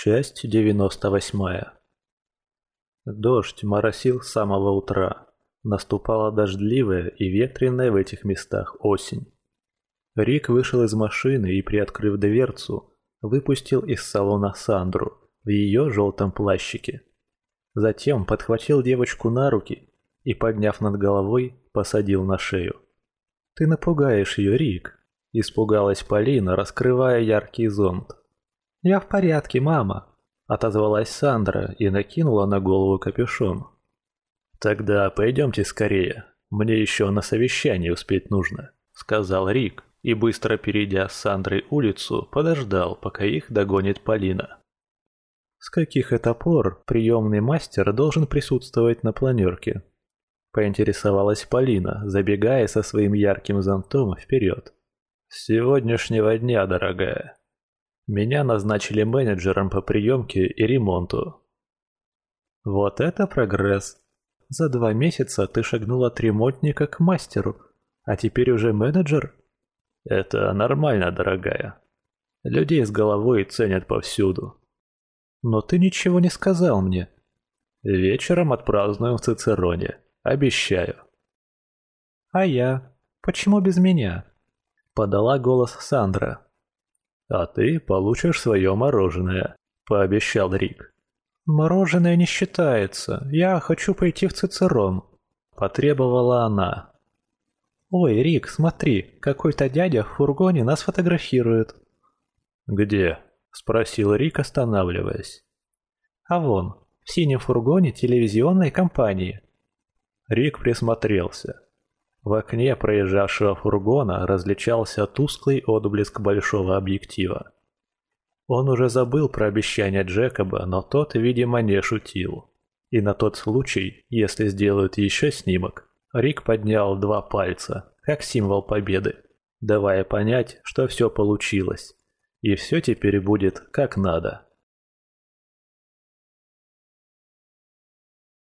Часть 98. Дождь моросил с самого утра. Наступала дождливая и ветреная в этих местах осень. Рик вышел из машины и, приоткрыв дверцу, выпустил из салона Сандру в ее желтом плащике. Затем подхватил девочку на руки и, подняв над головой, посадил на шею. «Ты напугаешь ее, Рик!» – испугалась Полина, раскрывая яркий зонт. «Я в порядке, мама», — отозвалась Сандра и накинула на голову капюшон. «Тогда пойдемте скорее, мне еще на совещание успеть нужно», — сказал Рик и, быстро перейдя с Сандрой улицу, подождал, пока их догонит Полина. «С каких это пор приемный мастер должен присутствовать на планерке?» — поинтересовалась Полина, забегая со своим ярким зонтом вперед. «С сегодняшнего дня, дорогая», меня назначили менеджером по приемке и ремонту. Вот это прогресс. За два месяца ты шагнул от ремонтника к мастеру, а теперь уже менеджер? Это нормально, дорогая. Людей с головой ценят повсюду. Но ты ничего не сказал мне. Вечером отпразднуем в Цицероне. Обещаю. А я? Почему без меня? Подала голос Сандра. «А ты получишь свое мороженое», — пообещал Рик. «Мороженое не считается. Я хочу пойти в Цицерон», — потребовала она. «Ой, Рик, смотри, какой-то дядя в фургоне нас фотографирует». «Где?» — спросил Рик, останавливаясь. «А вон, в синем фургоне телевизионной компании». Рик присмотрелся. В окне проезжавшего фургона различался тусклый отблеск большого объектива. Он уже забыл про обещание Джекоба, но тот, видимо, не шутил. И на тот случай, если сделают еще снимок, Рик поднял два пальца, как символ победы, давая понять, что все получилось. И все теперь будет как надо.